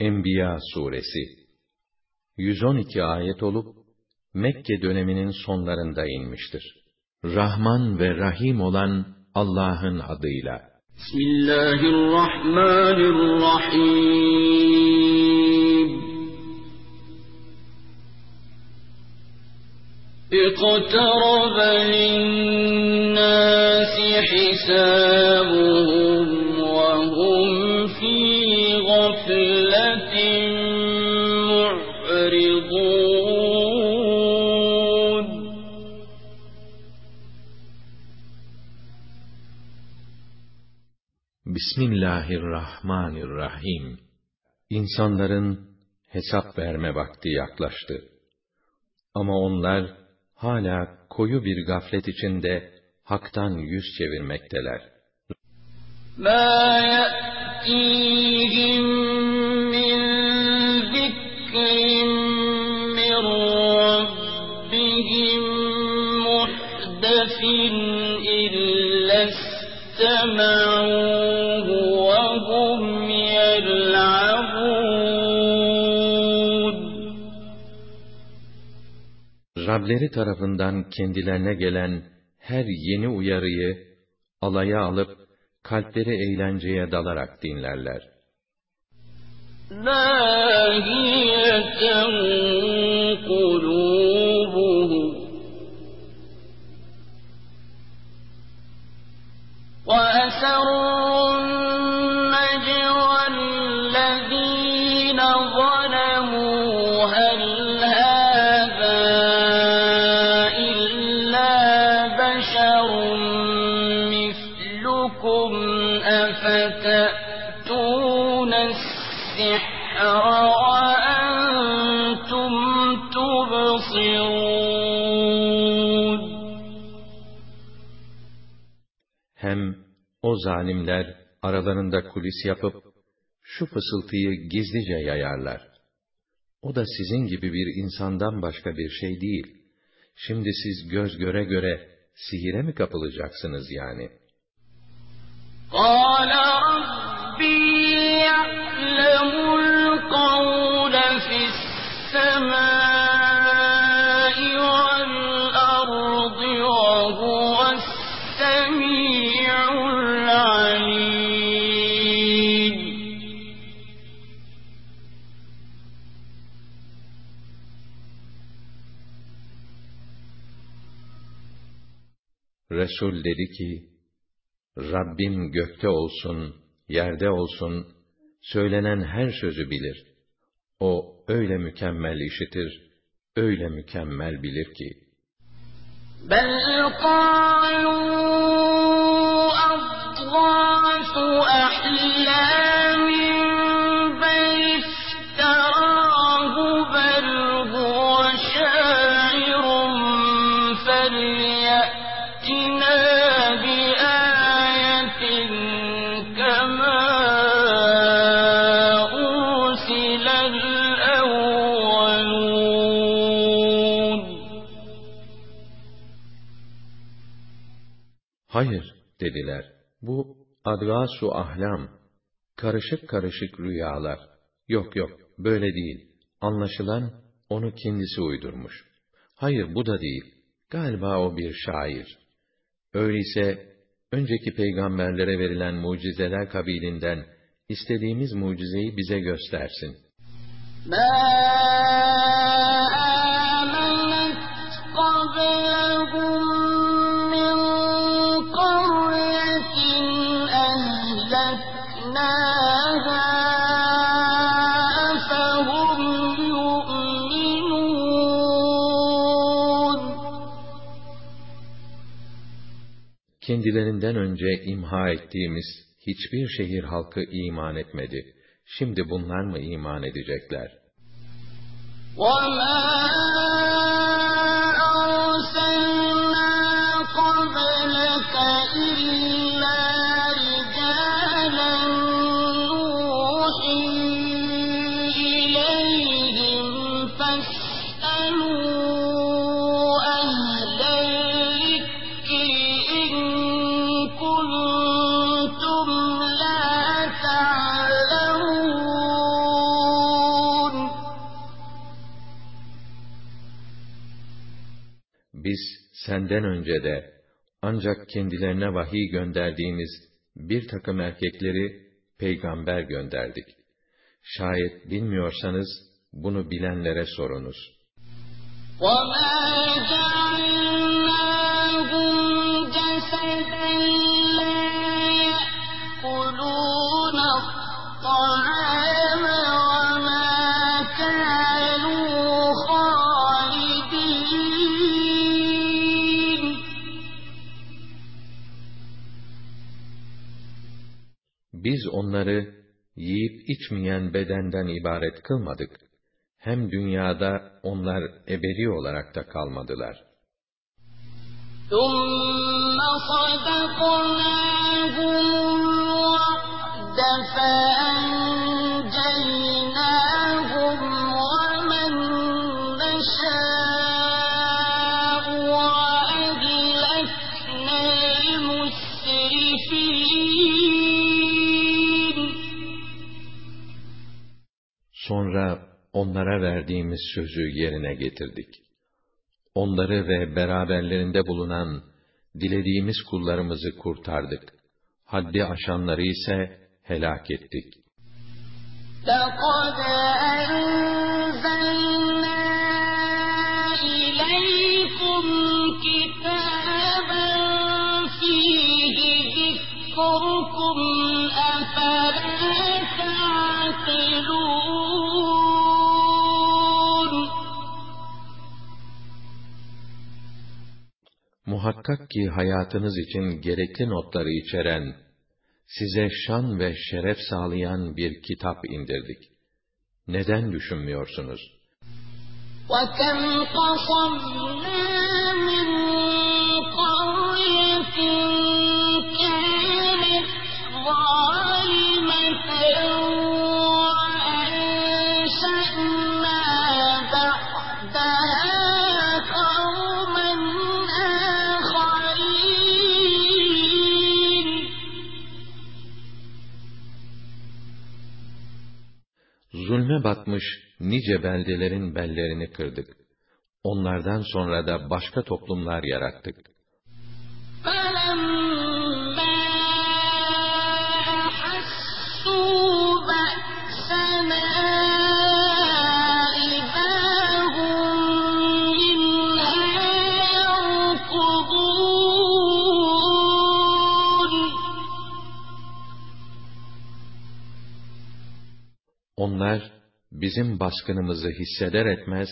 Enbiya suresi 112 ayet olup Mekke döneminin sonlarında inmiştir. Rahman ve Rahim olan Allah'ın adıyla. Bismillahirrahmanirrahim. اقترب للناس حسابهم Bismillahirrahmanirrahim. İnsanların hesap verme vakti yaklaştı. Ama onlar hala koyu bir gaflet içinde haktan yüz çevirmekteler. مَا يَأْتِيهِم مِّن ذِكْرٍ مِّن رَّبِّهِم مُّحْدَثٍ إِلَّا اسْتَمَعُوهُ Rableri tarafından kendilerine gelen her yeni uyarıyı alaya alıp kalpleri eğlenceye dalarak dinlerler. Nâhiyeten kulûbuhum ve eserûn zalimler aralarında kulis yapıp şu fısıltıyı gizlice yayarlar. O da sizin gibi bir insandan başka bir şey değil. Şimdi siz göz göre göre sihire mi kapılacaksınız yani? قَالَ رَبِّي يَعْلَمُ الْقَوْلَ فِي السَّمَاءِ Resul dedi ki, Rabbim gökte olsun, yerde olsun, söylenen her sözü bilir. O öyle mükemmel işitir, öyle mükemmel bilir ki. بَلْ قَالُوا أَضْغَاثُ أَحْلَامٍ Hayır, dediler. Bu adgasu ahlam, karışık karışık rüyalar. Yok yok, böyle değil. Anlaşılan onu kendisi uydurmuş. Hayır, bu da değil. Galiba o bir şair. Öyleyse, önceki peygamberlere verilen mucizeler kabilinden istediğimiz mucizeyi bize göstersin. مَا Kendilerinden önce imha ettiğimiz hiçbir şehir halkı iman etmedi. Şimdi bunlar mı iman edecekler? وَمَا أَرْسَلْنَا قَبْلَكَ إِلَّا senden önce de ancak kendilerine vahiy gönderdiğimiz bir takım erkekleri peygamber gönderdik. Şayet bilmiyorsanız bunu bilenlere sorunuz. وَمَا Biz onları yiyip içmeyen bedenden ibaret kılmadık. Hem dünyada onlar ebedi olarak da kalmadılar. ثُمَّ صَدَقْنَاهُمُ الْوَعْدَ فَأَنجَيْنَاهُمْ onlara verdiğimiz sözü yerine getirdik. Onları ve beraberlerinde bulunan dilediğimiz kullarımızı kurtardık. Haddi aşanları ise helak ettik. لَقَدْ Muhakkak ki hayatınız için gerekli notları içeren, size şan ve şeref sağlayan bir kitap indirdik. Neden düşünmüyorsunuz? وَكَمْ قَصَمْنَا مِنْ قَرْيَةٍ Batmış nice beldelerin bellerini kırdık. Onlardan sonra da başka toplumlar yarattık. bizim baskınımızı hisseder etmez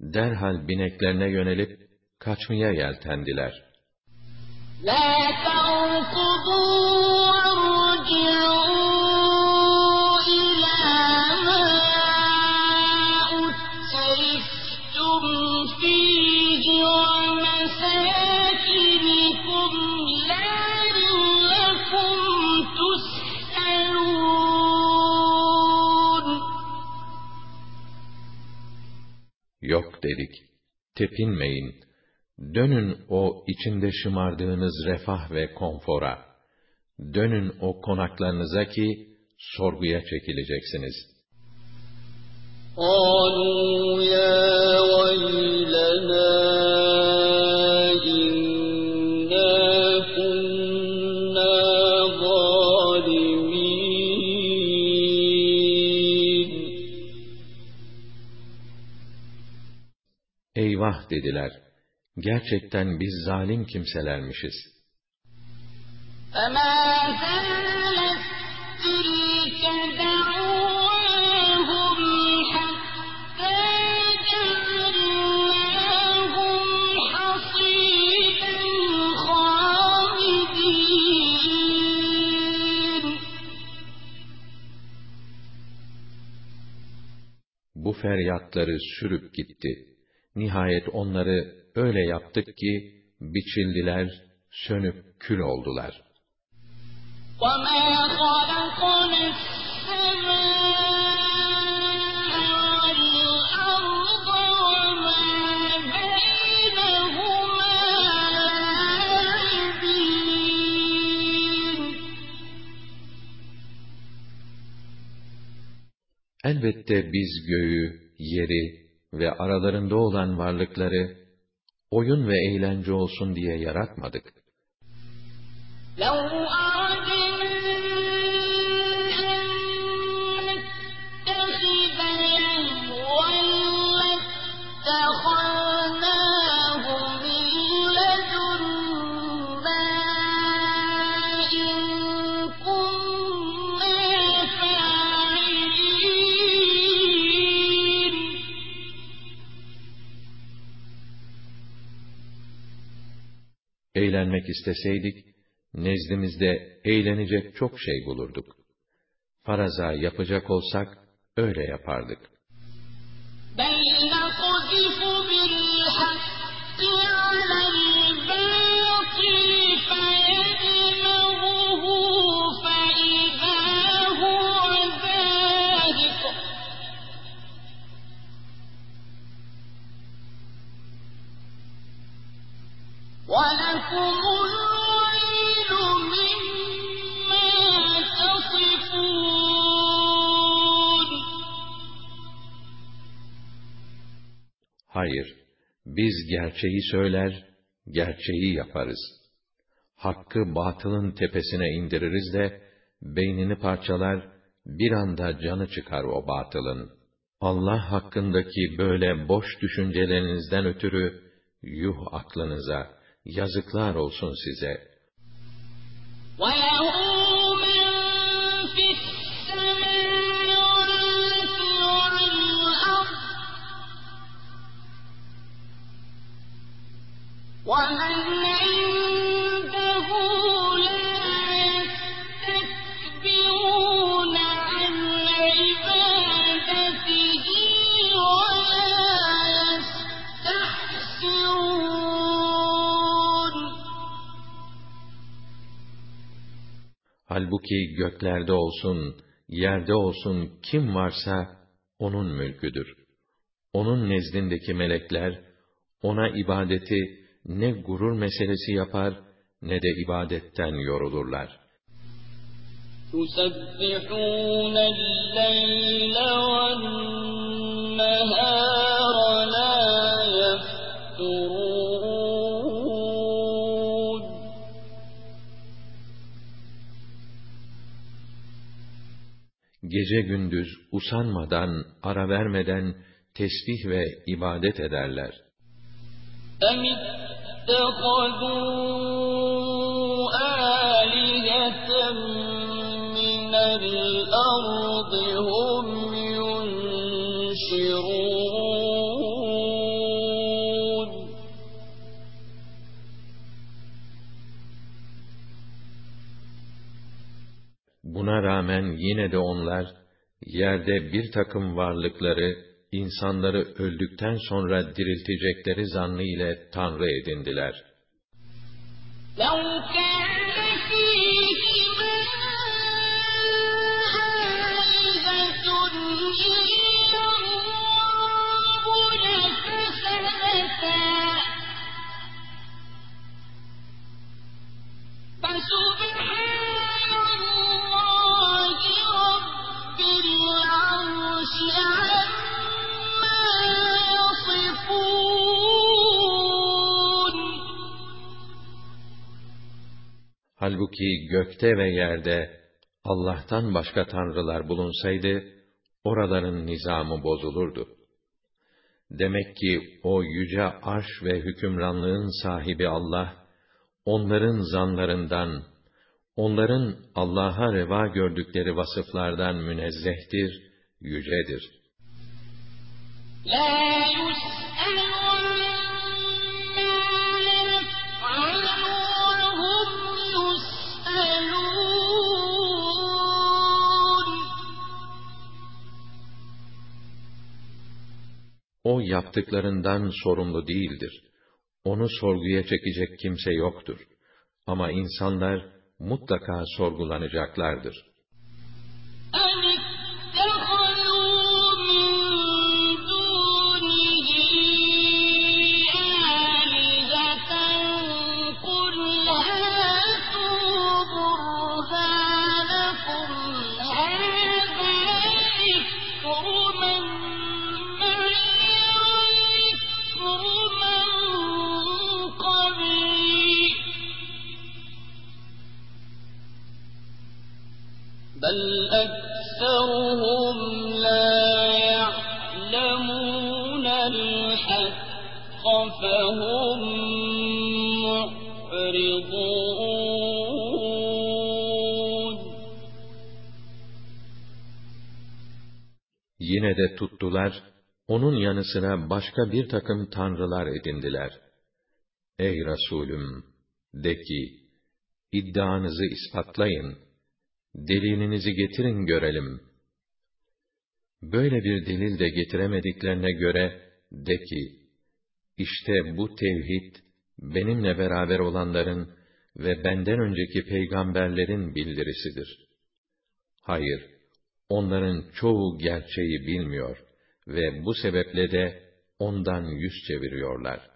derhal bineklerine yönelip kaçmaya yeltendiler. لَا تَرْكُضُوا dedik, tepinmeyin, dönün o içinde şımardığınız refah ve konfora, dönün o konaklarınıza ki sorguya çekileceksiniz. قالوا يا ويلنا Eyvah dediler, gerçekten biz zalim kimselermişiz. فما زالت تلك دعواهم حتى جعلناهم حصيدا خامدين Bu feryatları sürüp gitti. Nihayet onları öyle yaptık ki, biçildiler, sönüp kül oldular. وما خلقنا السماء والأرض وما بينهما لاعبين Elbette biz göğü, yeri ve aralarında olan varlıkları oyun ve eğlence olsun diye yaratmadık. لو Eğlenmek isteseydik, nezdimizde eğlenecek çok şey bulurduk. Faraza yapacak olsak, öyle yapardık. بل نقذف بالحق على Hayır, biz gerçeği söyler, gerçeği yaparız. Hakkı batılın tepesine indiririz de, beynini parçalar, bir anda canı çıkar o batılın. Allah hakkındaki böyle boş düşüncelerinizden ötürü, yuh aklınıza, yazıklar olsun size. وله من في السماوات والأرض ومن Halbuki göklerde olsun, yerde olsun kim varsa onun mülküdür. Onun nezdindeki melekler ona ibadeti ne gurur meselesi yapar ne de ibadetten yorulurlar. يسبحون الليل والنهار Gece gündüz usanmadan, ara vermeden tesbih ve ibadet ederler. أم اتخذوا آلهة من الأرض هم Buna rağmen yine de onlar, yerde bir takım varlıkları, insanları öldükten sonra diriltecekleri zannı ile Tanrı edindiler. لو كان فيهما آلهة إلا الله لفسدتا فسبحان Halbuki gökte ve yerde Allah'tan başka tanrılar bulunsaydı, oraların nizamı bozulurdu. Demek ki o yüce arş ve hükümranlığın sahibi Allah, onların zanlarından, onların Allah'a reva gördükleri vasıflardan münezzehtir, yücedir. O yaptıklarından sorumlu değildir. Onu sorguya çekecek kimse yoktur. Ama insanlar mutlaka sorgulanacaklardır. De tuttular, onun yanı sıra başka bir takım tanrılar edindiler. Ey Resulüm! De ki, iddianızı ispatlayın, delilinizi getirin görelim. Böyle bir delil de getiremediklerine göre, de ki, işte bu tevhid, benimle beraber olanların ve benden önceki peygamberlerin bildirisidir. Hayır, onların çoğu gerçeği bilmiyor ve bu sebeple de ondan yüz çeviriyorlar.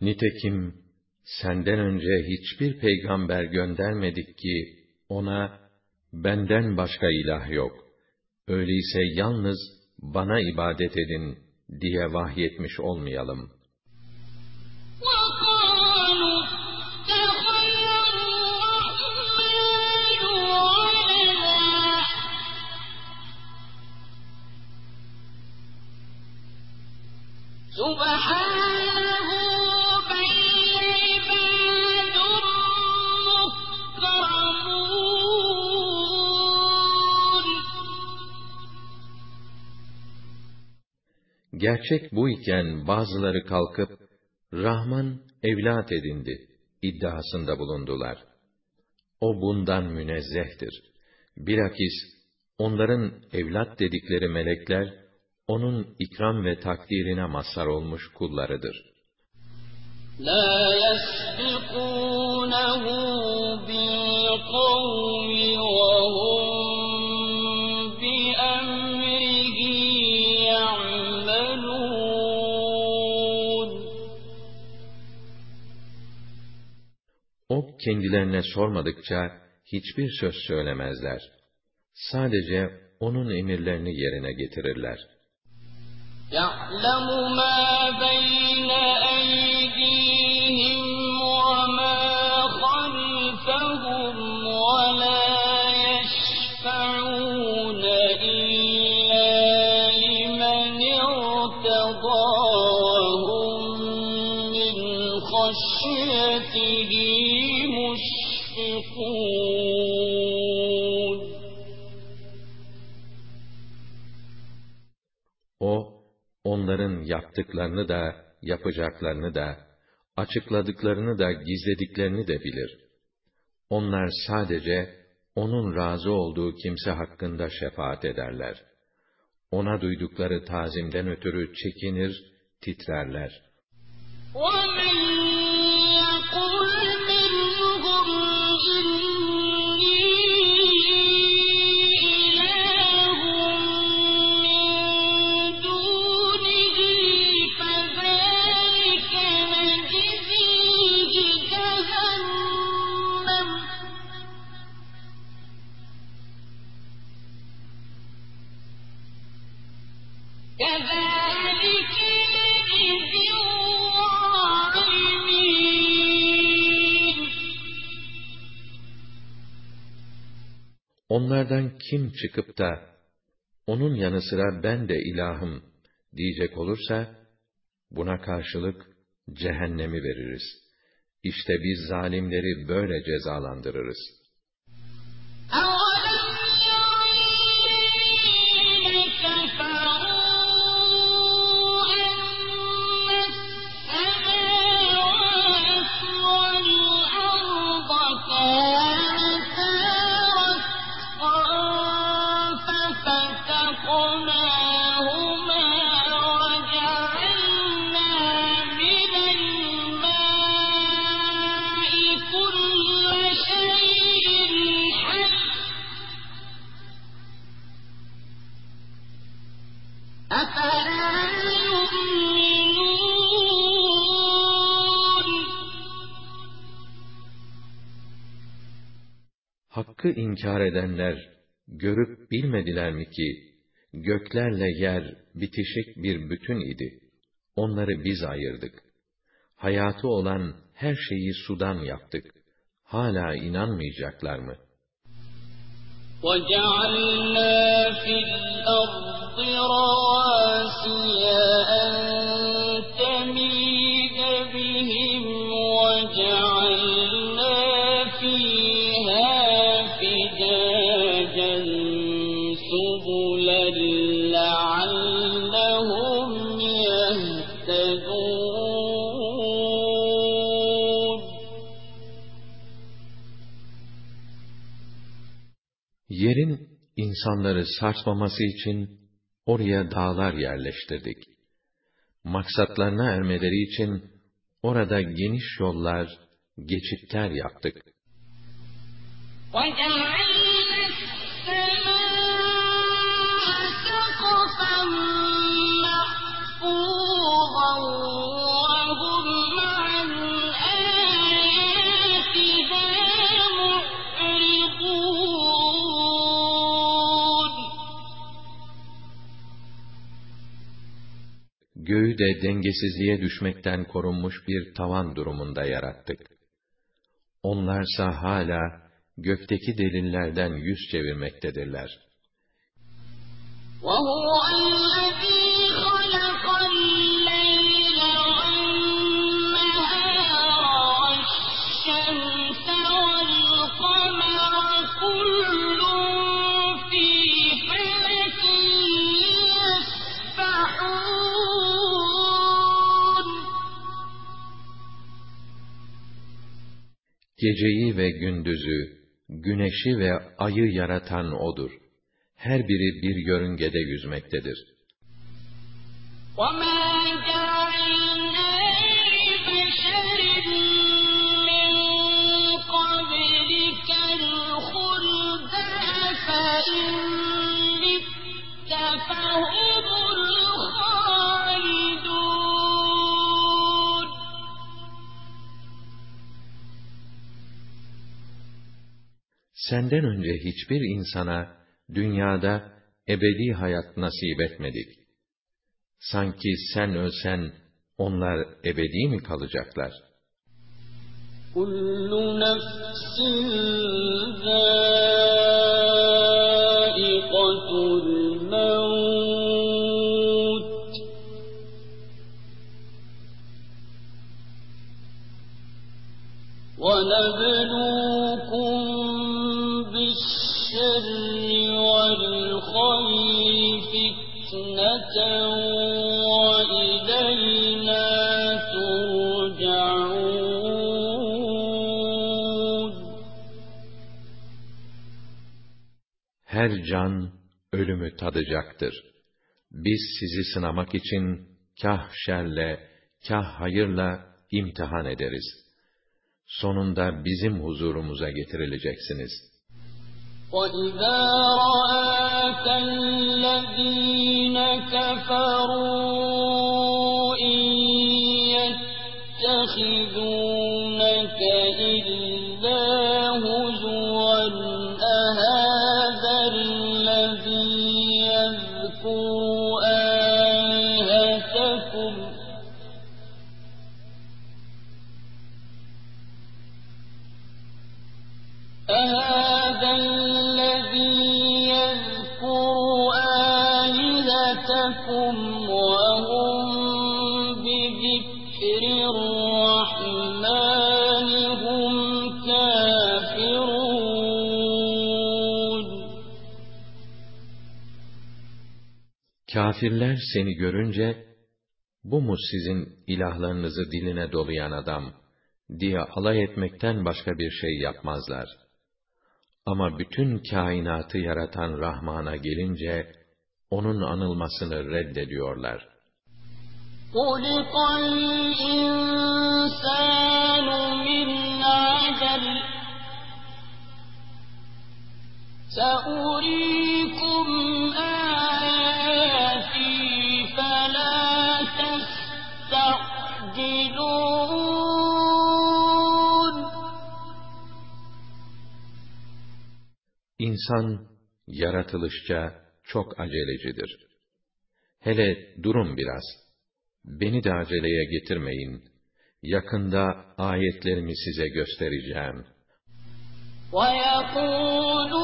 Nitekim senden önce hiçbir peygamber göndermedik ki ona benden başka ilah yok. Öyleyse yalnız bana ibadet edin diye vahyetmiş olmayalım. وقالوا Gerçek bu iken bazıları kalkıp Rahman evlat edindi iddiasında bulundular. O bundan münezzehtir. Bilakis onların evlat dedikleri melekler onun ikram ve takdirine mazhar olmuş kullarıdır. لا يسبقونه بالقول kendilerine sormadıkça hiçbir söz söylemezler. Sadece onun emirlerini yerine getirirler. يعلم ما بين onların yaptıklarını da, yapacaklarını da, açıkladıklarını da, gizlediklerini de bilir. Onlar sadece, onun razı olduğu kimse hakkında şefaat ederler. Ona duydukları tazimden ötürü çekinir, titrerler. ومن Onlardan kim çıkıp da, onun yanı sıra ben de ilahım diyecek olursa, buna karşılık cehennemi veririz. İşte biz zalimleri böyle cezalandırırız. Hakkı inkar edenler, görüp bilmediler mi ki, göklerle yer bitişik bir bütün idi. Onları biz ayırdık. Hayatı olan her şeyi sudan yaptık. Hala inanmayacaklar mı? وَجَعَلْنَا فِي الْأَرْضِ رَوَاسِيَ أَن insanları sarsmaması için oraya dağlar yerleştirdik. Maksatlarına ermeleri için orada geniş yollar, geçitler yaptık. وَجَعَلْنَا Göğü de dengesizliğe düşmekten korunmuş bir tavan durumunda yarattık. Onlarsa hala gökteki delillerden yüz çevirmektedirler. وَهُوَ الَّذِي Geceyi ve gündüzü, güneşi ve ayı yaratan O'dur. Her biri bir yörüngede yüzmektedir. وَمَا جَعَلْنَا لِبَشَرٍ مِّن قَبْلِكَ الْخُلْدَ أَفَإِن مِّتَّ فَهُمُ Senden önce hiçbir insana dünyada ebedi hayat nasip etmedik. Sanki sen ölsen onlar ebedi mi kalacaklar? كُلُّ نَفْسٍ ذَائِقَةُ Her can ölümü tadacaktır. Biz sizi sınamak için kah şerle, kah hayırla imtihan ederiz. Sonunda bizim huzurumuza getirileceksiniz. وَإِذَا رَآكَ الَّذِينَ كَفَرُوا إِن يَتَّخِذُونَكَ Kafirler seni görünce, bu mu sizin ilahlarınızı diline dolayan adam, diye alay etmekten başka bir şey yapmazlar. Ama bütün kainatı yaratan Rahman'a gelince, onun anılmasını reddediyorlar. خُلِقَ الْإِنسَانُ مِنْ عَجَلٍ ۚ سَأُرِيكُمْ آيَاتِي İnsan yaratılışça çok acelecidir. Hele durun biraz. Beni de aceleye getirmeyin. Yakında ayetlerimi size göstereceğim. وَيَقُولُونَ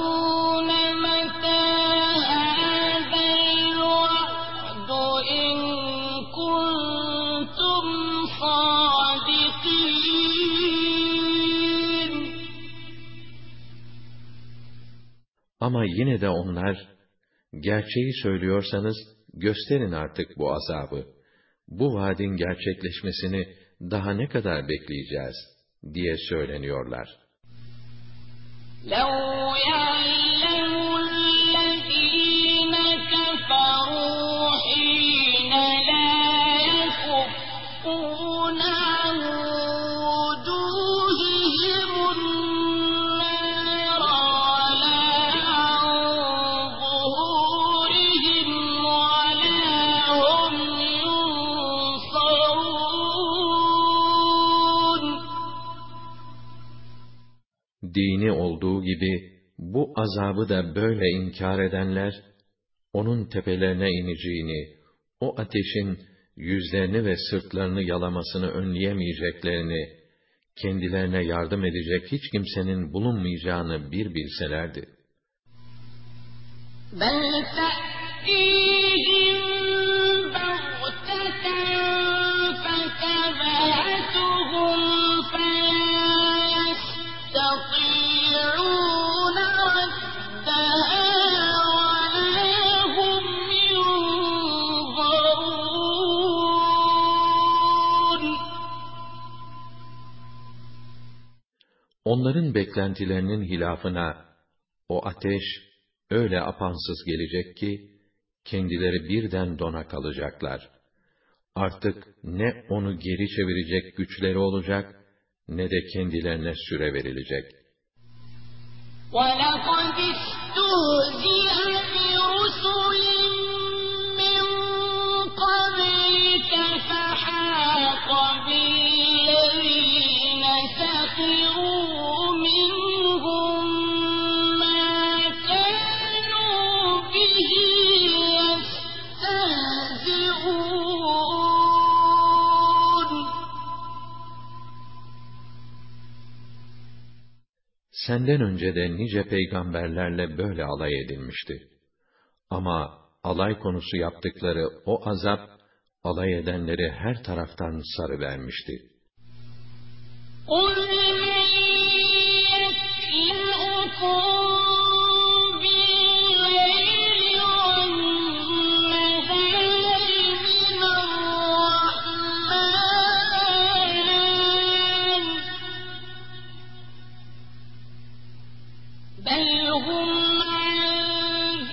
Ama yine de onlar, gerçeği söylüyorsanız gösterin artık bu azabı. Bu vaadin gerçekleşmesini daha ne kadar bekleyeceğiz diye söyleniyorlar. لَوْ gibi bu azabı da böyle inkar edenler, onun tepelerine ineceğini, o ateşin yüzlerini ve sırtlarını yalamasını önleyemeyeceklerini, kendilerine yardım edecek hiç kimsenin bulunmayacağını bir bilselerdi. بَلْ تَأْتِيهِم Onların beklentilerinin hilafına, o ateş öyle apansız gelecek ki, kendileri birden dona kalacaklar. Artık ne onu geri çevirecek güçleri olacak, ne de kendilerine süre verilecek. وَلَقَدِ اسْتُهْزِئَ بِرُسُلٍ مِّن قَبْلِكَ فَحَاقَ بِالَّذِينَ Senden önce de nice peygamberlerle böyle alay edilmişti. Ama alay konusu yaptıkları o azap, alay edenleri her taraftan sarıvermişti. قُلْ بَلْ هُمْ عَن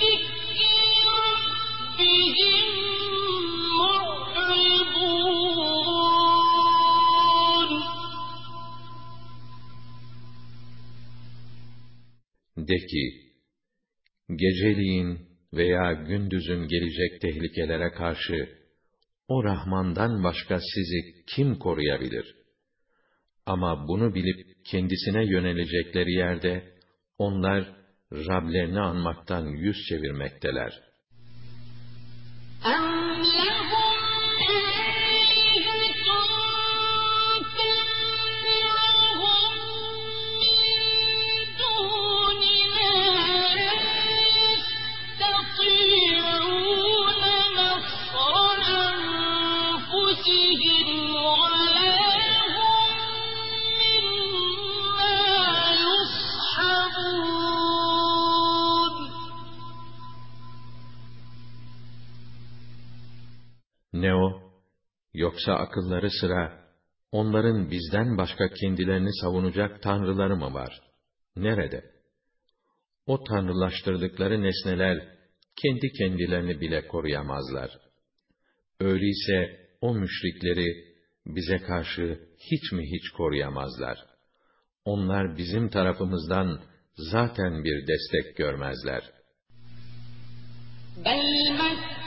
ذِكْرِ رَبِّهِم مُّعْرِضُونَ De ki, geceliğin veya gündüzün gelecek tehlikelere karşı, o Rahman'dan başka sizi kim koruyabilir? Ama bunu bilip kendisine yönelecekleri yerde, onlar Rablerini anmaktan yüz çevirmekteler. Ne o? Yoksa akılları sıra, onların bizden başka kendilerini savunacak tanrıları mı var? Nerede? O tanrılaştırdıkları nesneler, kendi kendilerini bile koruyamazlar. Öyleyse o müşrikleri bize karşı hiç mi hiç koruyamazlar. Onlar bizim tarafımızdan zaten bir destek görmezler. بَلْ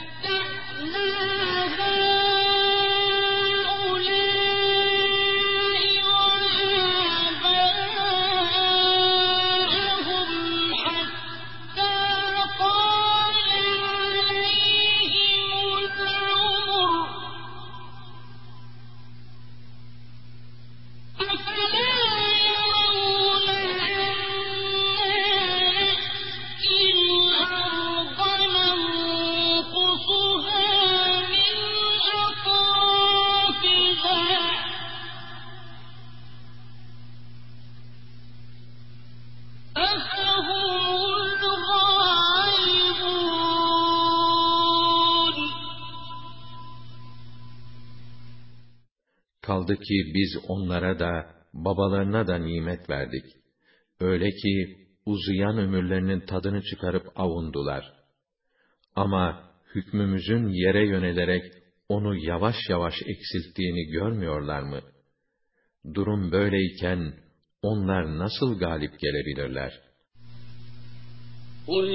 Kaldı ki biz onlara da, babalarına da nimet verdik. Öyle ki, uzayan ömürlerinin tadını çıkarıp avundular. Ama hükmümüzün yere yönelerek onu yavaş yavaş eksilttiğini görmüyorlar mı? Durum böyleyken onlar nasıl galip gelebilirler? قُلْ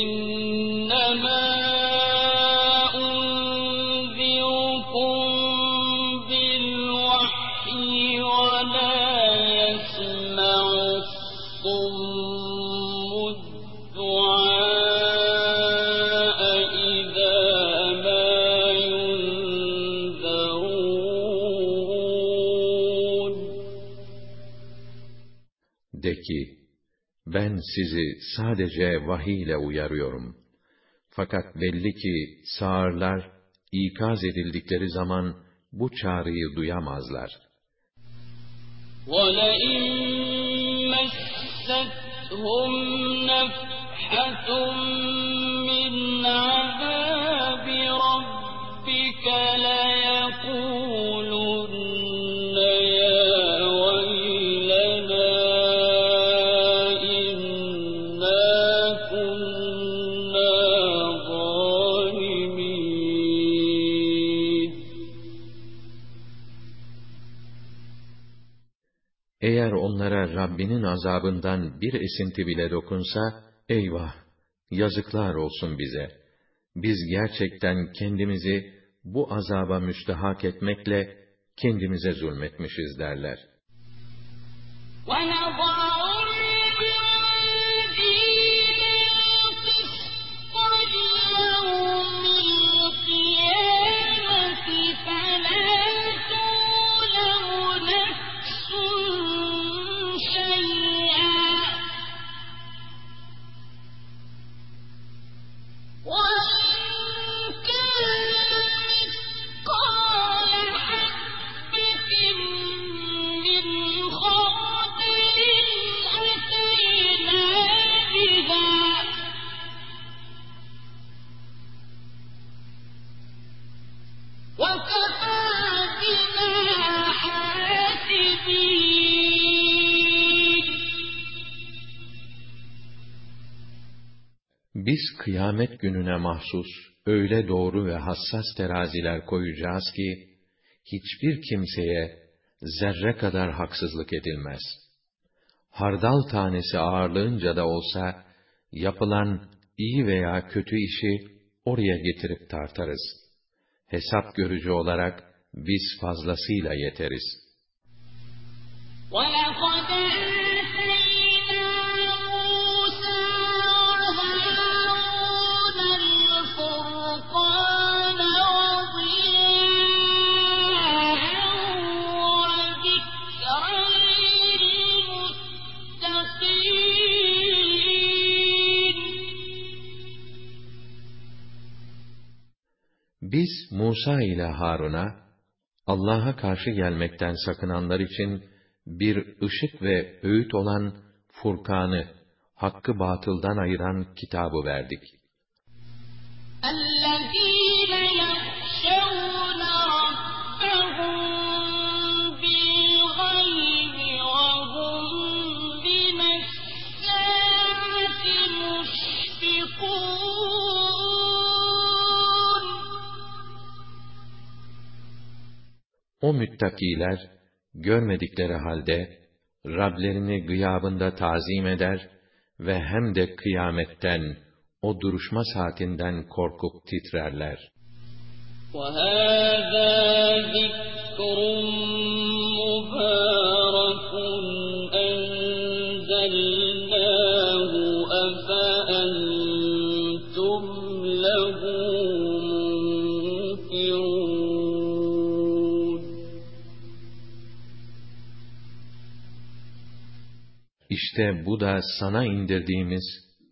إِنَّمَا ki, ben sizi sadece vahiy ile uyarıyorum. Fakat belli ki sağırlar, ikaz edildikleri zaman bu çağrıyı duyamazlar. وَلَئِن مَّسَّتْهُمْ نَفْحَةٌ مِّنْ عَذَابِ رَبِّكَ لَيَقُولُنَّ Rabbinin azabından bir esinti bile dokunsa, eyvah, yazıklar olsun bize. Biz gerçekten kendimizi bu azaba müstehak etmekle kendimize zulmetmişiz derler. وَنَضَعُ Biz kıyamet gününe mahsus öyle doğru ve hassas teraziler koyacağız ki, hiçbir kimseye zerre kadar haksızlık edilmez. Hardal tanesi ağırlığınca da olsa, yapılan iyi veya kötü işi oraya getirip tartarız. Hesap görücü olarak biz fazlasıyla yeteriz. وَلَقَدْ Biz Musa ile Harun'a Allah'a karşı gelmekten sakınanlar için bir ışık ve öğüt olan Furkan'ı, hakkı batıldan ayıran kitabı verdik. الَّذِينَ يَخْشَوْنَ O müttakiler, görmedikleri halde, Rablerini gıyabında tazim eder ve hem de kıyametten, o duruşma saatinden korkup titrerler. وَهَٰذَا ذِكْرٌ مُّبَارَكٌ İşte bu da sana indirdiğimiz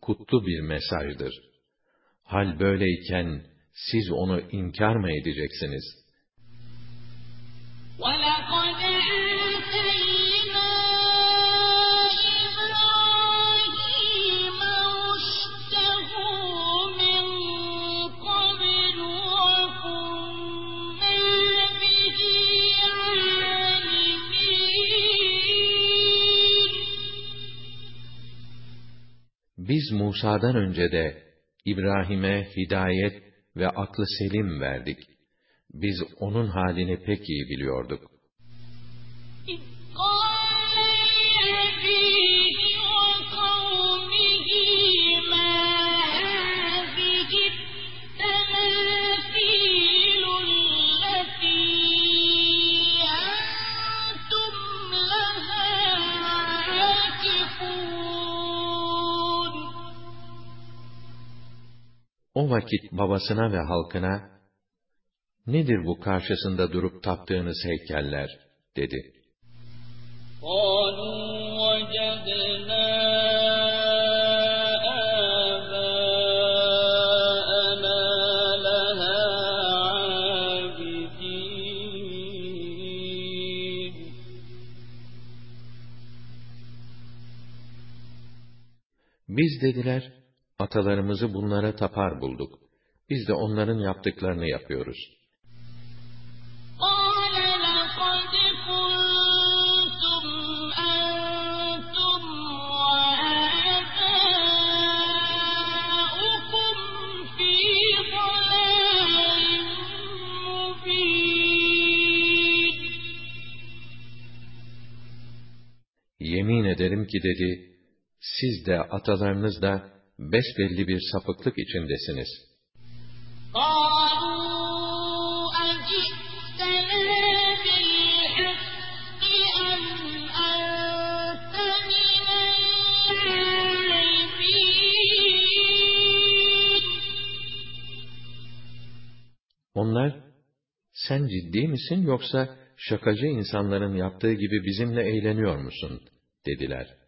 kutlu bir mesajdır. Hal böyleyken siz onu inkar mı edeceksiniz? Biz Musa'dan önce de İbrahim'e hidayet ve aklı selim verdik. Biz onun halini pek iyi biliyorduk. O vakit babasına ve halkına, Nedir bu karşısında durup taptığınız heykeller? dedi. Biz dediler, atalarımızı bunlara tapar bulduk. Biz de onların yaptıklarını yapıyoruz.'' yemin ederim ki dedi, siz de atalarınız da besbelli bir sapıklık içindesiniz. Onlar, sen ciddi misin yoksa şakacı insanların yaptığı gibi bizimle eğleniyor musun? dediler.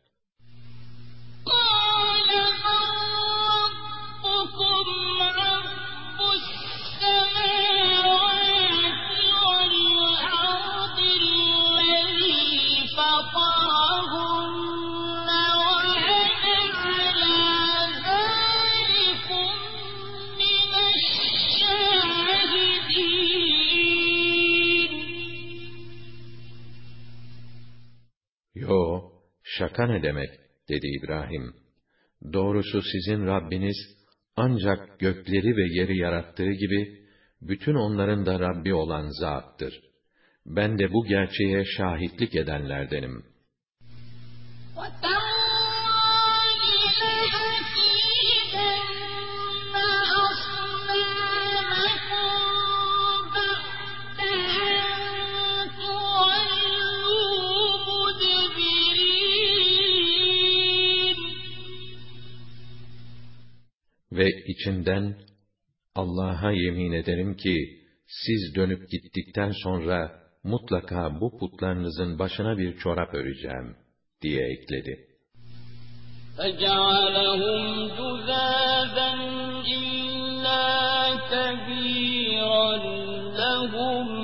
sadaka ne demek? dedi İbrahim. Doğrusu sizin Rabbiniz ancak gökleri ve yeri yarattığı gibi bütün onların da Rabbi olan zattır. Ben de bu gerçeğe şahitlik edenlerdenim. What Ve içinden, Allah'a yemin ederim ki, siz dönüp gittikten sonra, mutlaka bu putlarınızın başına bir çorap öreceğim, diye ekledi. فجعلهم جذاذا إلا كبيرا لهم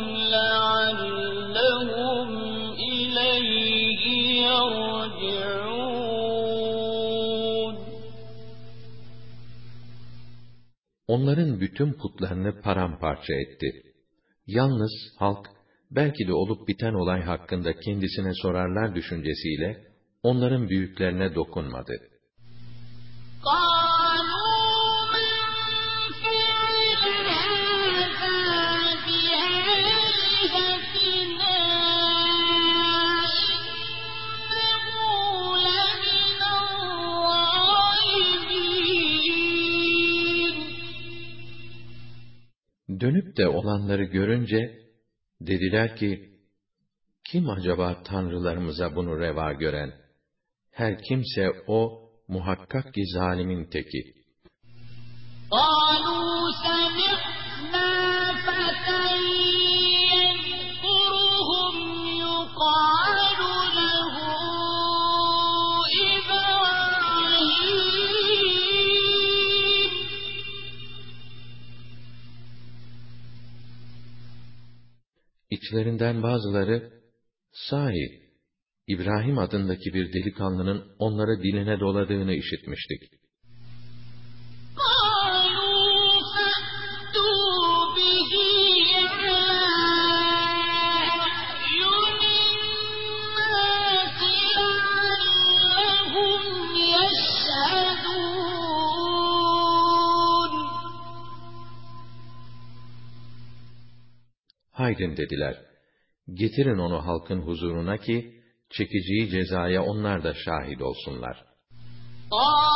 onların bütün putlarını paramparça etti. Yalnız halk, belki de olup biten olay hakkında kendisine sorarlar düşüncesiyle, onların büyüklerine dokunmadı. Aa! Dönüp de olanları görünce, dediler ki, kim acaba tanrılarımıza bunu reva gören? Her kimse o, muhakkak ki zalimin teki. قالوا سمعنا فتى İçlerinden bazıları, sahi, İbrahim adındaki bir delikanlının onları diline doladığını işitmiştik. haydin dediler. Getirin onu halkın huzuruna ki, çekeceği cezaya onlar da şahit olsunlar. Aa!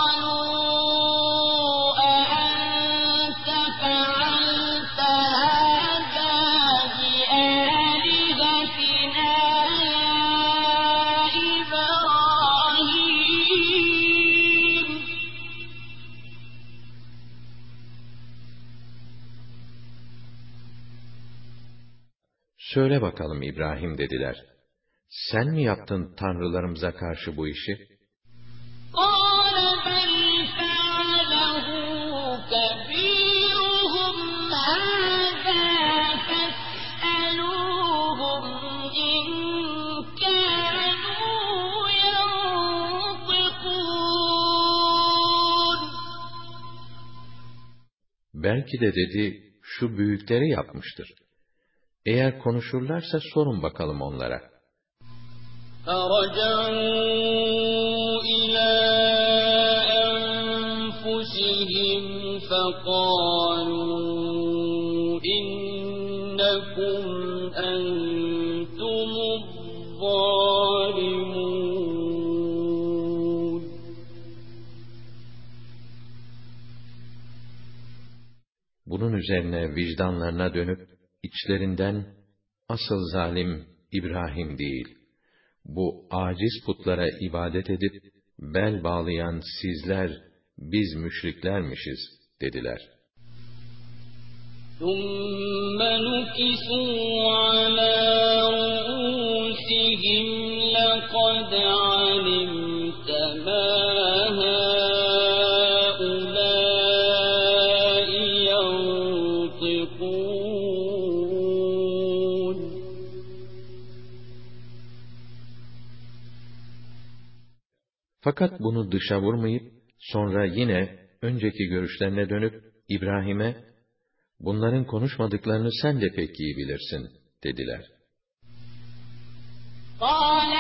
Söyle bakalım İbrahim dediler. Sen mi yaptın tanrılarımıza karşı bu işi? Belki de dedi, şu büyükleri yapmıştır. Eğer konuşurlarsa sorun bakalım onlara. فرجعوا إلى أنفسهم فقالوا إنكم أنتم الظالمون Bunun üzerine vicdanlarına dönüp, içlerinden, asıl zalim İbrahim değil, bu aciz putlara ibadet edip, bel bağlayan sizler, biz müşriklermişiz, dediler. ثم نكسوا على رؤوسهم لقد Fakat bunu dışa vurmayıp, sonra yine önceki görüşlerine dönüp, İbrahim'e, bunların konuşmadıklarını sen de pek iyi bilirsin, dediler. قال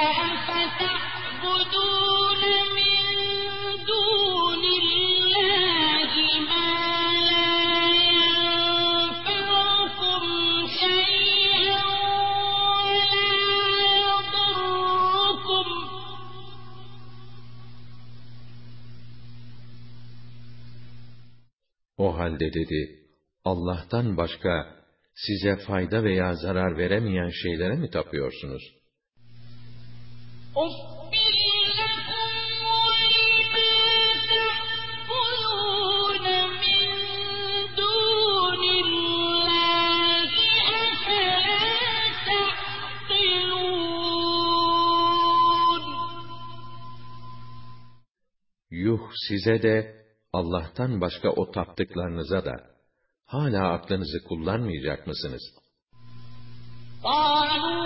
O halde dedi, Allah'tan başka size fayda veya zarar veremeyen şeylere mi tapıyorsunuz? Yuh size de Allah'tan başka o taptıklarınıza da, hala aklınızı kullanmayacak mısınız? قالوا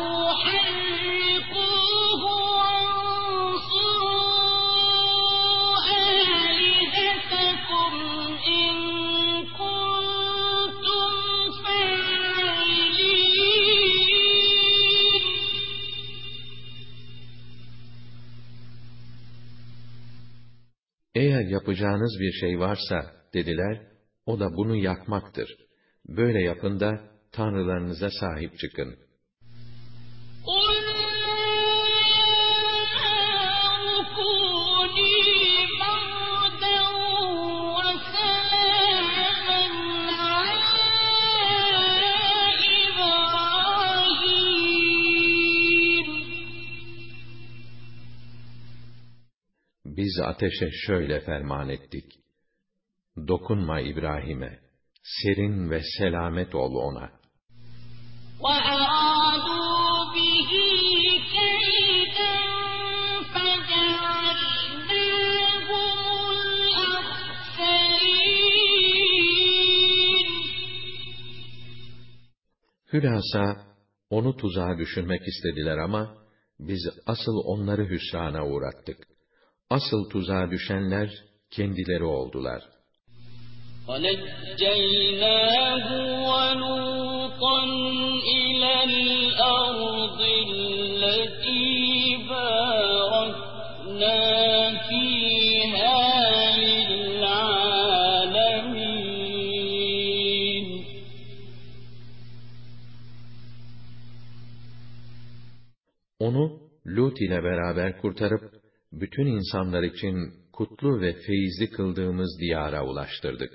eğer yapacağınız bir şey varsa, dediler, o da bunu yakmaktır. Böyle yapın da, tanrılarınıza sahip çıkın. قُلْ Biz ateşe şöyle ferman ettik. Dokunma İbrahim'e, serin ve selamet ol ona. وَأَرَادُوا بِهِ كَيْدًا فَجَعَلْنَاهُمُ الْأَخْسَرِينَ Hülasa, onu tuzağa düşürmek istediler ama, biz asıl onları hüsrana uğrattık. Asıl tuzağa düşenler, kendileri oldular. وَنَجَّيْنَاهُ وَلُوطًا إِلَى الْأَرْضِ الَّتِي بَارَكْنَا فِيهَا لِلْعَالَمِينَ onu Lut ile beraber kurtarıp bütün insanlar için kutlu ve feyizli kıldığımız diyara ulaştırdık.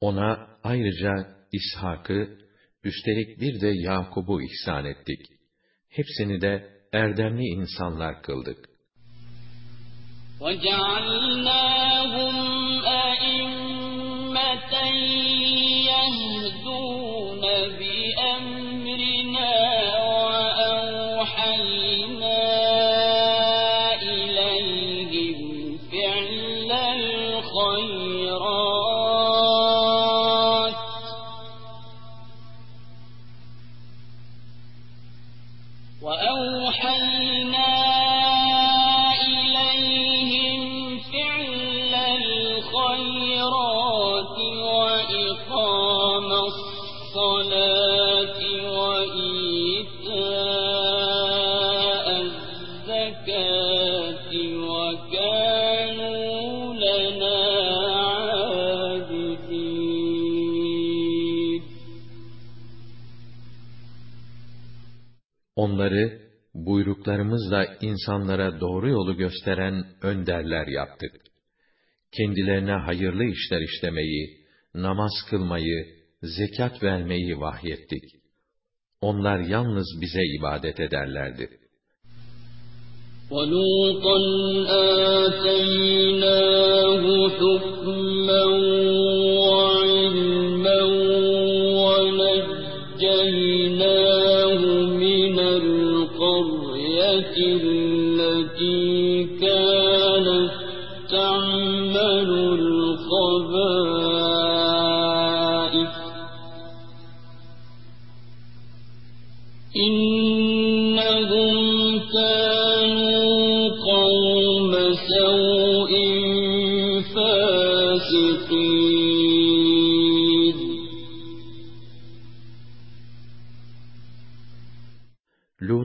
Ona ayrıca İshak'ı, üstelik bir de Yakub'u ihsan ettik. Hepsini de erdemli insanlar kıldık. وَجَعَلْنَاهُمْ Onları buyruklarımızla insanlara doğru yolu gösteren önderler yaptık. Kendilerine hayırlı işler işlemeyi, namaz kılmayı, zekat vermeyi vahyettik. Onlar yalnız bize ibadet ederlerdi. وَلُوطًا آتَيْنَاهُ حُكْمًا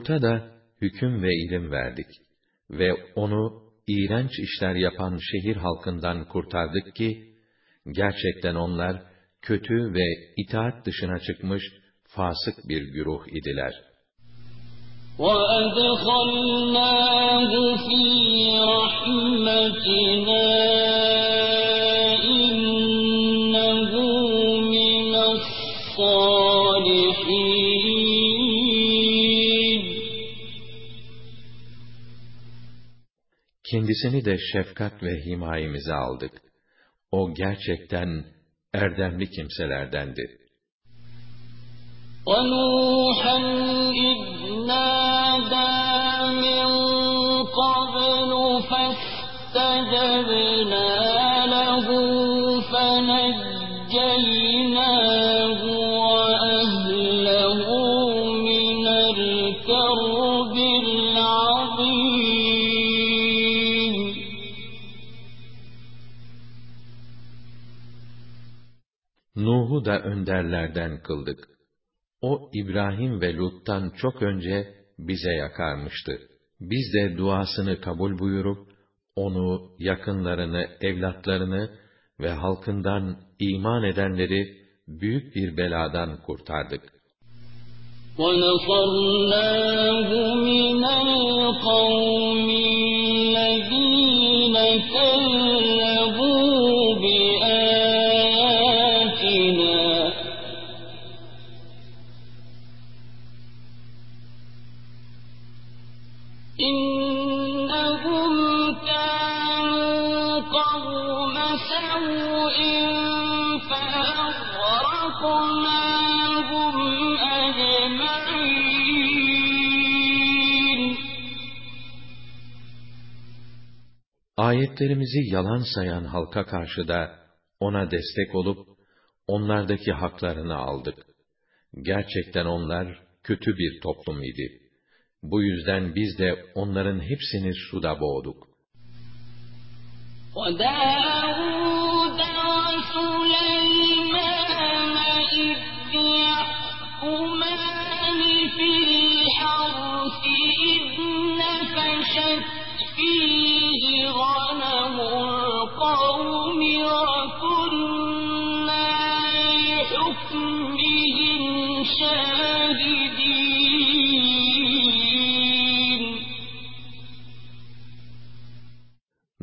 Lut'a da hüküm ve ilim verdik ve onu iğrenç işler yapan şehir halkından kurtardık ki, gerçekten onlar kötü ve itaat dışına çıkmış fasık bir güruh idiler. وَأَدْخَلْنَاهُ فِي رَحْمَتِنَا Kendisini de şefkat ve himayemize aldık. O gerçekten erdemli kimselerdendi. وَنُوحًا إِذْ نَادَىٰ مِن قَبْلُ فَاسْتَجَبْنَا Nuh'u da önderlerden kıldık. O İbrahim ve Lut'tan çok önce bize yakarmıştı. Biz de duasını kabul buyurup onu, yakınlarını, evlatlarını ve halkından iman edenleri büyük bir beladan kurtardık. وَنَصَرْنَاهُ مِنَ الْقَوْمِ Ayetlerimizi yalan sayan halka karşı da ona destek olup onlardaki haklarını aldık. Gerçekten onlar kötü bir toplum idi. Bu yüzden biz de onların hepsini suda boğduk. وداود وسليمان إذ يحكمان في الحرث إذ نفشت فيه غنم القوم وكنا لحكمهم شاهدين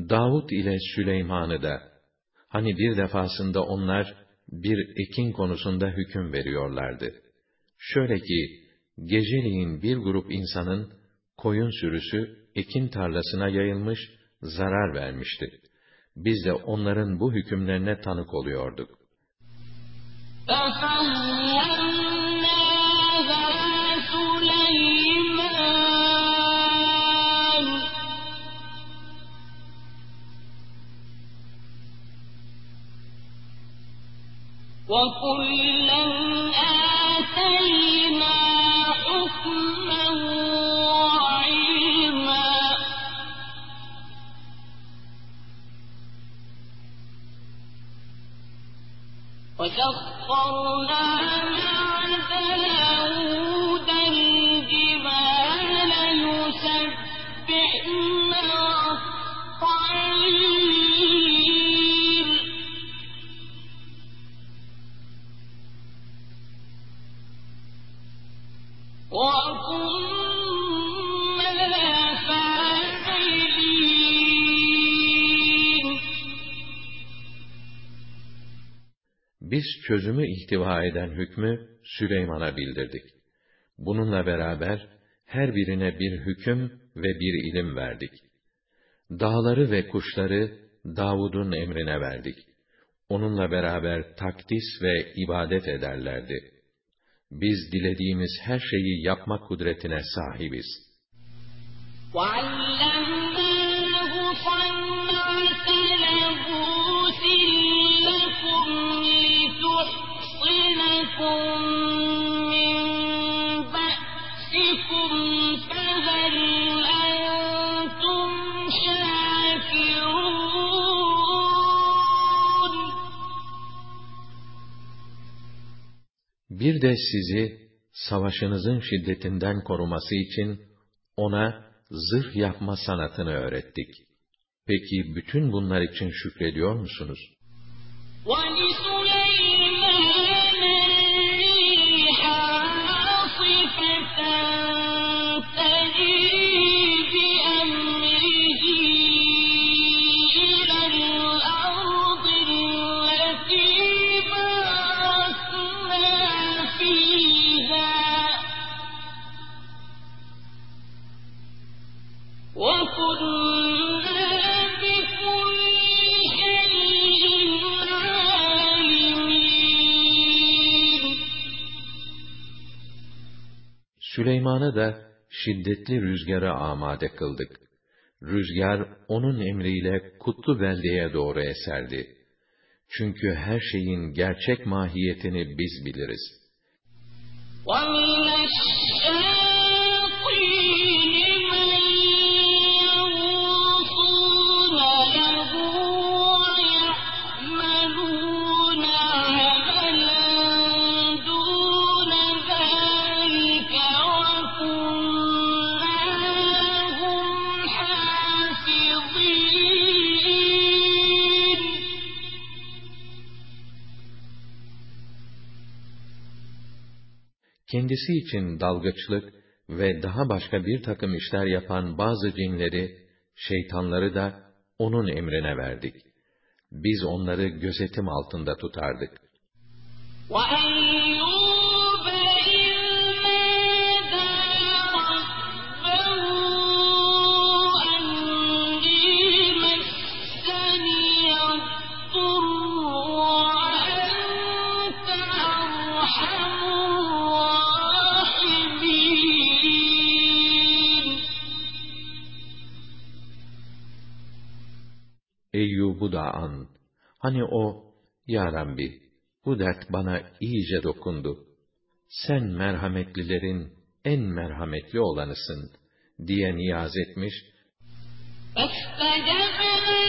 Davud ile Süleyman'ı da, hani bir defasında onlar, bir ekin konusunda hüküm veriyorlardı. Şöyle ki, geceliğin bir grup insanın, koyun sürüsü, ekin tarlasına yayılmış, zarar vermişti. Biz de onların bu hükümlerine tanık oluyorduk. ففهمناها سليمان وكلا آتينا وسخرنا Biz çözümü ihtiva eden hükmü Süleyman'a bildirdik. Bununla beraber her birine bir hüküm ve bir ilim verdik. Dağları ve kuşları Davud'un emrine verdik. Onunla beraber takdis ve ibadet ederlerdi. Biz dilediğimiz her şeyi yapma kudretine sahibiz. وعلمناه صنعة لبوس لكم Bir de sizi savaşınızın şiddetinden koruması için ona zırh yapma sanatını öğrettik. Peki bütün bunlar için şükrediyor musunuz? ولسليمان Süleyman'ı da şiddetli rüzgara amade kıldık. Rüzgar onun emriyle kutlu beldeye doğru eserdi. Çünkü her şeyin gerçek mahiyetini biz biliriz. ومن Kendisi için dalgıçlık ve daha başka bir takım işler yapan bazı cinleri, şeytanları da onun emrine verdik. Biz onları gözetim altında tutardık. وأيوب bu da an. Hani o, Ya Rabbi, bu dert bana iyice dokundu. Sen merhametlilerin en merhametli olanısın, diye niyaz etmiş. Estağfirullah,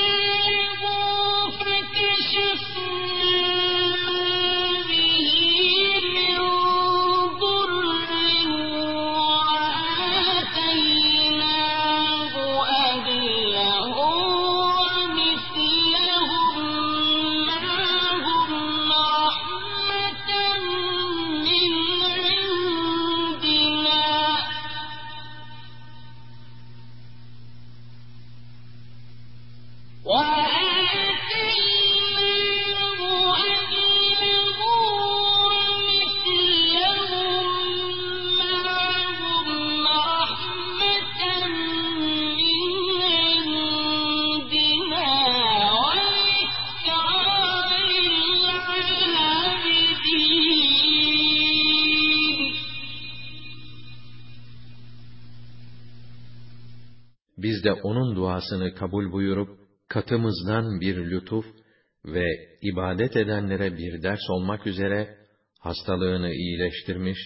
Biz de onun duasını kabul buyurup, katımızdan bir lütuf ve ibadet edenlere bir ders olmak üzere, hastalığını iyileştirmiş,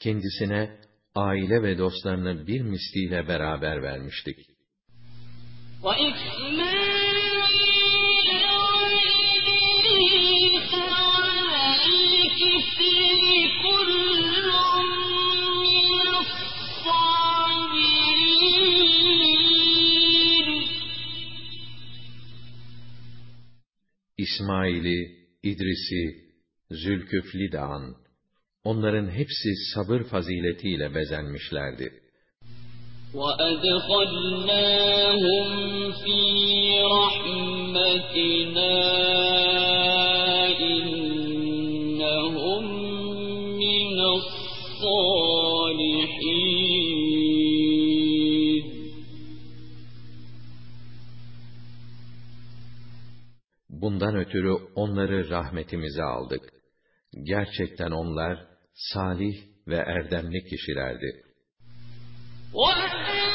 kendisine aile ve dostlarını bir misliyle beraber vermiştik. وإسماعيل وإدريس وذا الكفل كل İsmail'i, İdris'i, Zülküfl'i de an. Onların hepsi sabır faziletiyle bezenmişlerdi. وأدخلناهم في رحمتنا Bundan ötürü onları rahmetimize aldık. Gerçekten onlar salih ve erdemli kişilerdi. وَالنُّونِ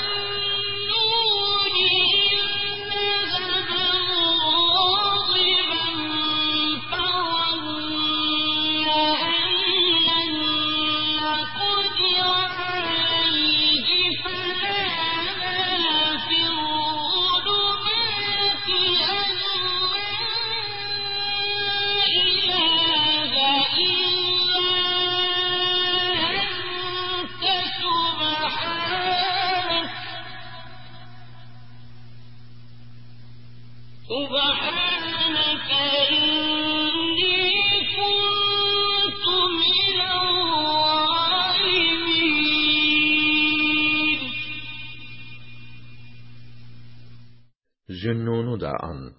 Zünnun'u da an.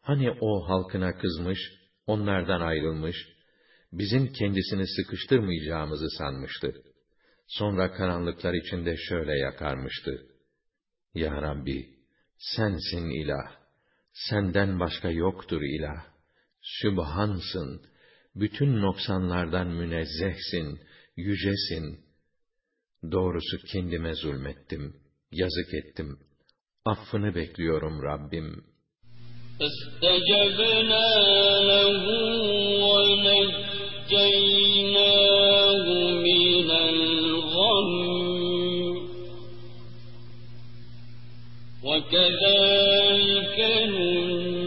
Hani o halkına kızmış, onlardan ayrılmış, bizim kendisini sıkıştırmayacağımızı sanmıştı. Sonra karanlıklar içinde şöyle yakarmıştı. Ya Rabbi, sensin ilah. Senden başka yoktur ilah. Sübhansın. Bütün noksanlardan münezzehsin, yücesin. Doğrusu kendime zulmettim, yazık ettim. Affını bekliyorum Rabbim. فاستجبنا له ونجيناه من الغم وكذلك ننجي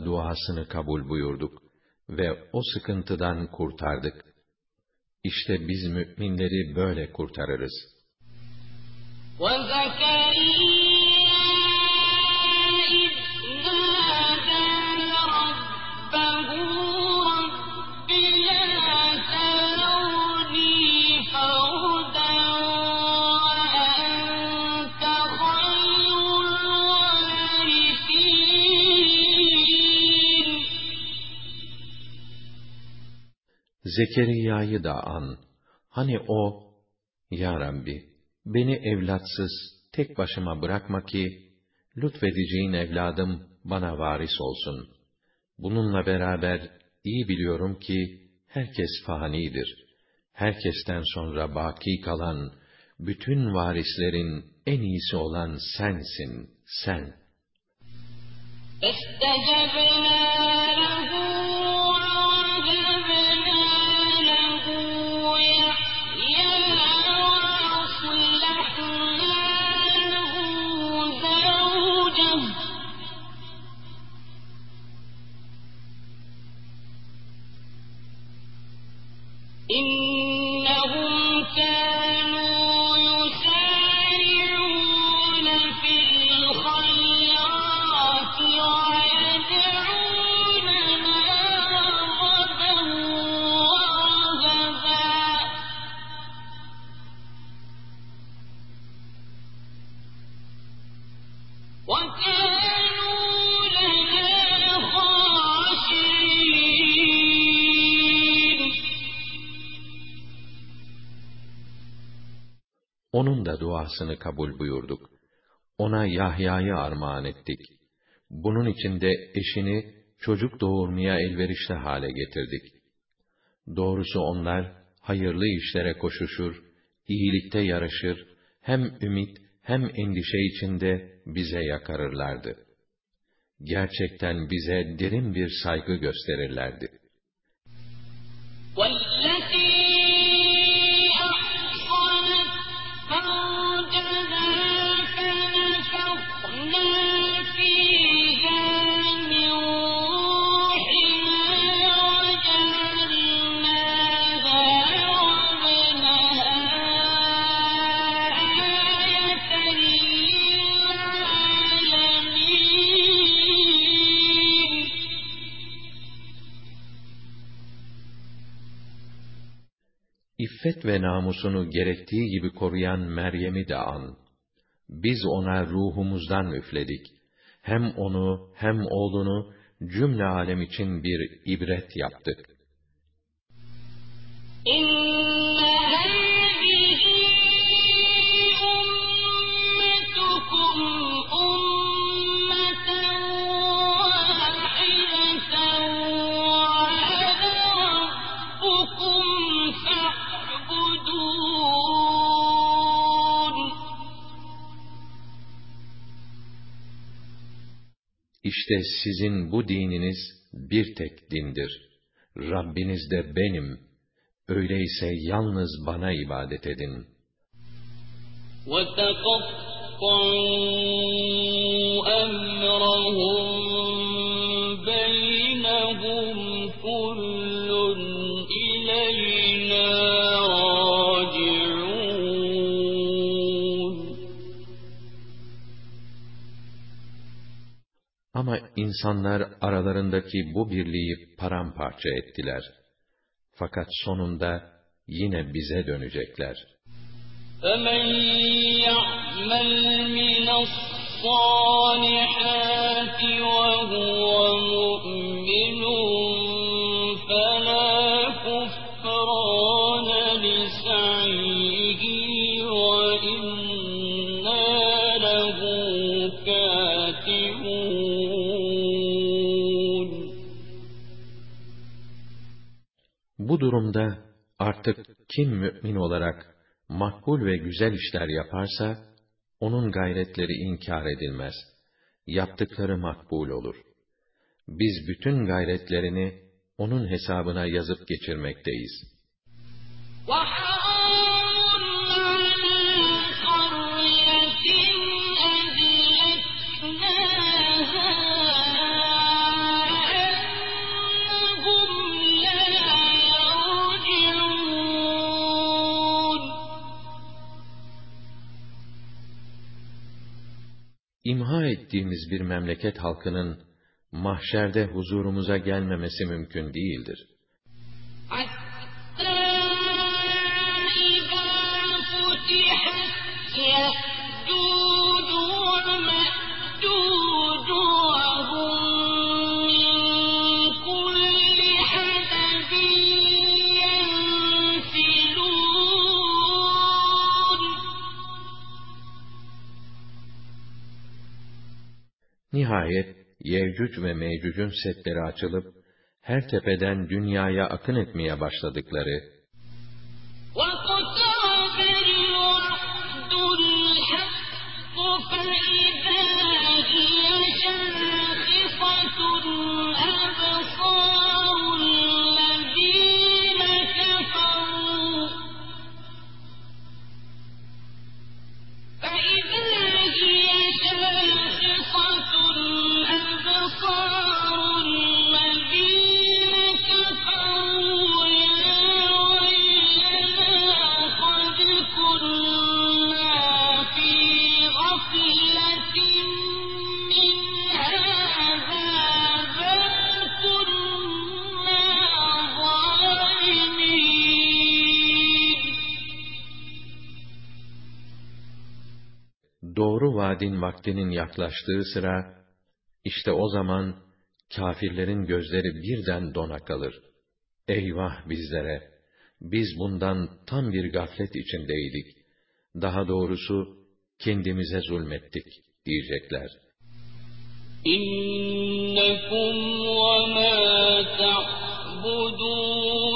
da duasını kabul buyurduk ve o sıkıntıdan kurtardık. İşte biz müminleri böyle kurtarırız. وزكريا Zekeriya'yı da an. Hani o, Ya Rabbi, beni evlatsız, tek başıma bırakma ki, lütfedeceğin evladım bana varis olsun. Bununla beraber iyi biliyorum ki, herkes fanidir. Herkesten sonra baki kalan, bütün varislerin en iyisi olan sensin, sen. İstecebna lehu ve إن Onun da duasını kabul buyurduk. Ona Yahya'yı armağan ettik. Bunun için de eşini çocuk doğurmaya elverişli hale getirdik. Doğrusu onlar hayırlı işlere koşuşur, iyilikte yarışır, hem ümit hem endişe içinde bize yakarırlardı. Gerçekten bize derin bir saygı gösterirlerdi. والتي İffet ve namusunu gerektiği gibi koruyan Meryem'i de an. Biz ona ruhumuzdan üfledik. Hem onu hem oğlunu cümle alem için bir ibret yaptık. إن İşte sizin bu dininiz bir tek dindir. Rabbiniz de benim. Öyleyse yalnız bana ibadet edin. وتقطعوا أمرهم Ama insanlar aralarındaki bu birliği paramparça ettiler. Fakat sonunda yine bize dönecekler. فمن يعمل من الصالحات وهو durumda artık kim mümin olarak makbul ve güzel işler yaparsa, onun gayretleri inkar edilmez. Yaptıkları makbul olur. Biz bütün gayretlerini onun hesabına yazıp geçirmekteyiz. Wow! İmha ettiğimiz bir memleket halkının mahşerde huzurumuza gelmemesi mümkün değildir. Nihayet Yevcüc ve Mevcüc'ün setleri açılıp her tepeden dünyaya akın etmeye başladıkları vaadin vaktinin yaklaştığı sıra, işte o zaman kâfirlerin gözleri birden dona kalır. Eyvah bizlere! Biz bundan tam bir gaflet içindeydik. Daha doğrusu kendimize zulmettik diyecekler. İnnekum ve ma ta'budun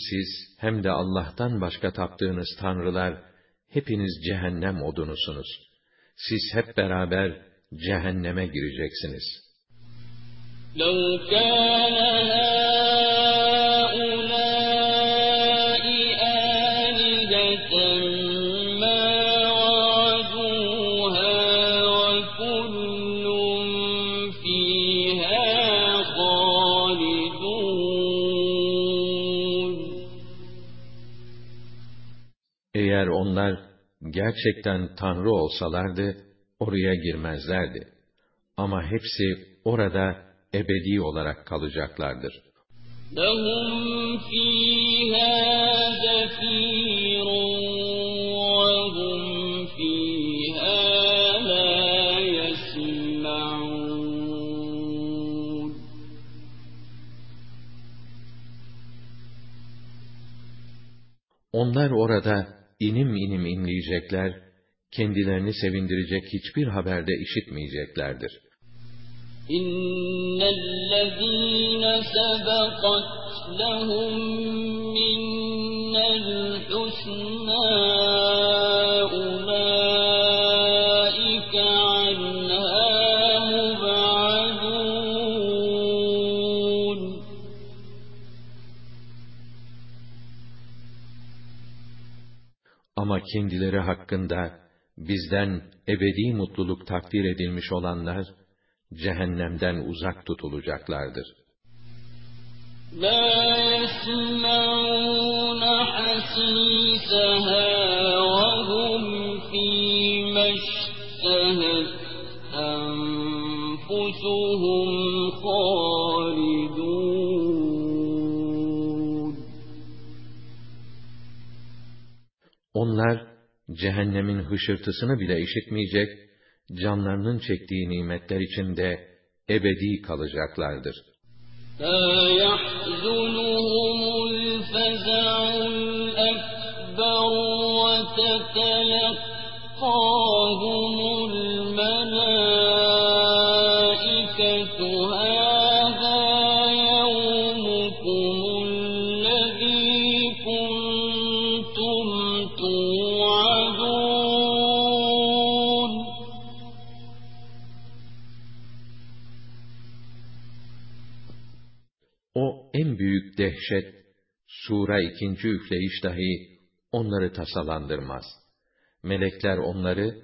siz hem de Allah'tan başka taptığınız tanrılar hepiniz cehennem odunusunuz. Siz hep beraber cehenneme gireceksiniz. لو كان gerçekten tanrı olsalardı, oraya girmezlerdi. Ama hepsi orada ebedi olarak kalacaklardır. لهم فيها زفير وهم فيها لا يسمعون Onlar orada inim inim inleyecekler, kendilerini sevindirecek hiçbir haberde işitmeyeceklerdir. إن الذين سبقت لهم منا الحسنى kendileri hakkında bizden ebedi mutluluk takdir edilmiş olanlar, cehennemden uzak tutulacaklardır. لا يسمعون حسيسها cehennemin hışırtısını bile işitmeyecek, canlarının çektiği nimetler içinde ebedi kalacaklardır. لا يحزنهم الفزع dehşet, sura ikinci üfleyiş dahi onları tasalandırmaz. Melekler onları,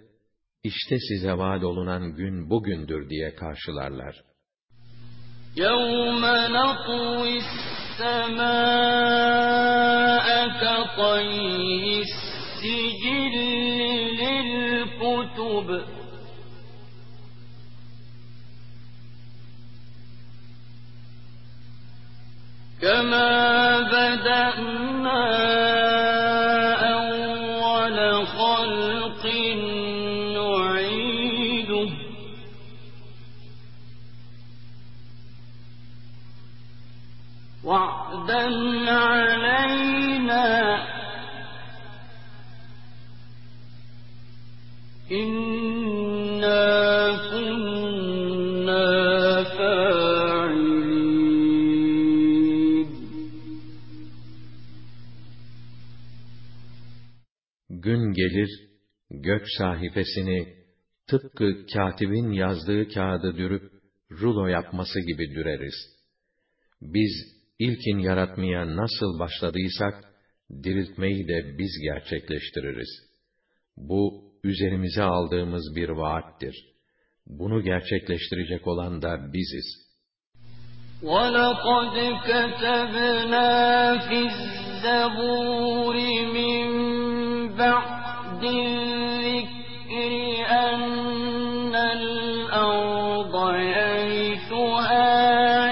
işte size vaad olunan gün bugündür diye karşılarlar. يوم نطوي السماء كطي السجل للكتب كما بدأنا Gün gelir, gök sahifesini tıpkı katibin yazdığı kağıdı dürüp rulo yapması gibi düreriz. Biz ilkin yaratmaya nasıl başladıysak, diriltmeyi de biz gerçekleştiririz. Bu, üzerimize aldığımız bir vaattir. Bunu gerçekleştirecek olan da biziz. ولقد كتبنا في الزبور من بعد الذكر أن الأرض يرثها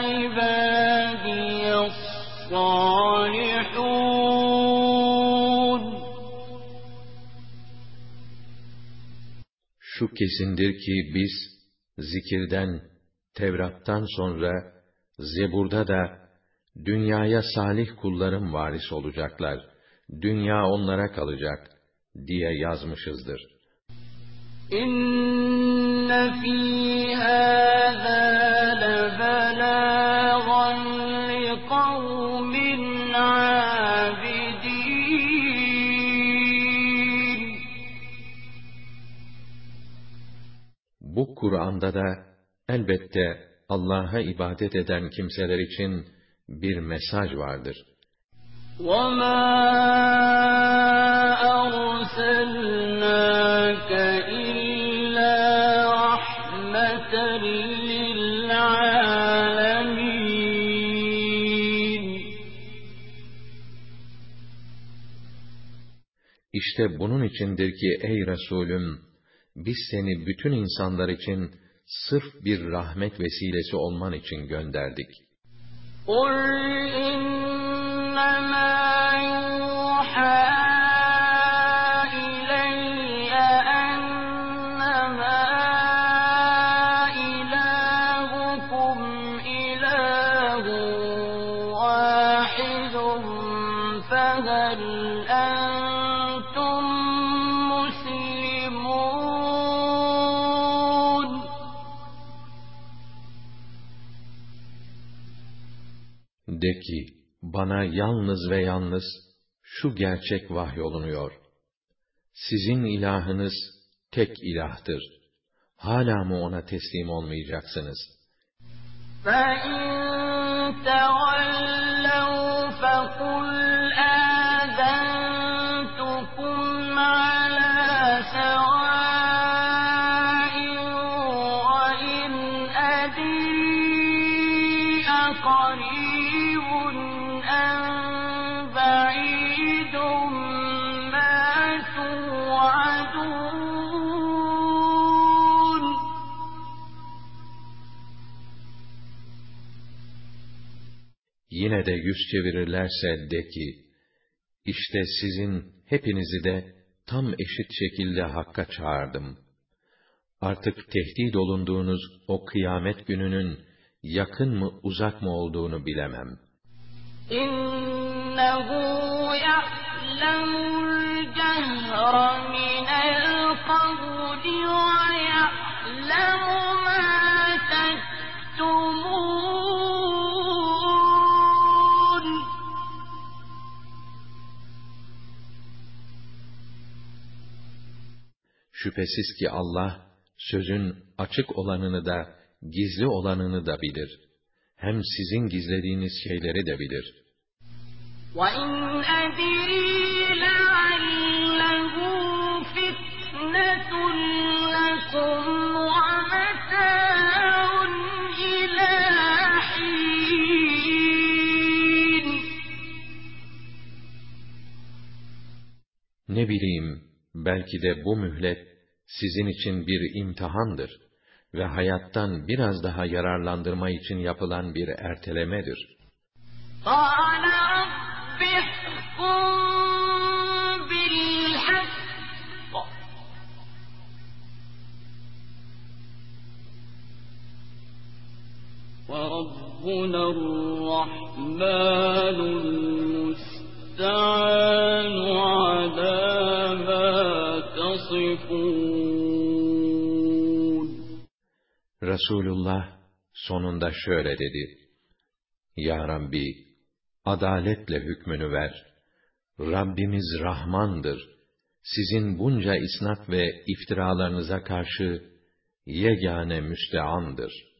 عبادي الصالحون Şu kesindir ki biz zikirden, Tevrat'tan sonra Zebur'da da dünyaya salih kullarım varis olacaklar. Dünya onlara kalacak diye yazmışızdır. İnne fî hâzâ lebelâgan liqavmin âbidîn. Bu Kur'an'da da elbette Allah'a ibadet eden kimseler için bir mesaj vardır. وَمَا أَرْسَلْنَاكَ إِلَّا رَحْمَةً لِلْعَالَمِينَ İşte bunun içindir ki ey Resulüm, biz seni bütün insanlar için sırf bir rahmet vesilesi olman için gönderdik. قُلْ إِنَّمَا يُوحَىٰ De ki, bana yalnız ve yalnız şu gerçek vahyolunuyor. Sizin ilahınız tek ilahtır. Hala mı ona teslim olmayacaksınız? فَإِن تَوَلَّوْا فَقُلْ de yüz çevirirlerse de ki, işte sizin hepinizi de tam eşit şekilde hakka çağırdım. Artık tehdit olunduğunuz o kıyamet gününün yakın mı uzak mı olduğunu bilemem. İnnehu ya'lemul Şüphesiz ki Allah, sözün açık olanını da, gizli olanını da bilir. Hem sizin gizlediğiniz şeyleri de bilir. وَإِنْ أَدْرِي لَعَلَّهُ فِتْنَةٌ لَكُمْ وَمَتَاعٌ إِلَىٰ حِينٍ Ne bileyim, belki de bu mühlet sizin için bir imtihandır ve hayattan biraz daha yararlandırma için yapılan bir ertelemedir. قَالَ رَبِّ احْكُم بِالْحَقِّ وَرَبُّنَا الرَّحْمَٰنُ Resulullah sonunda şöyle dedi. Ya Rabbi, adaletle hükmünü ver. Rabbimiz Rahmandır. Sizin bunca isnat ve iftiralarınıza karşı yegane müsteandır.''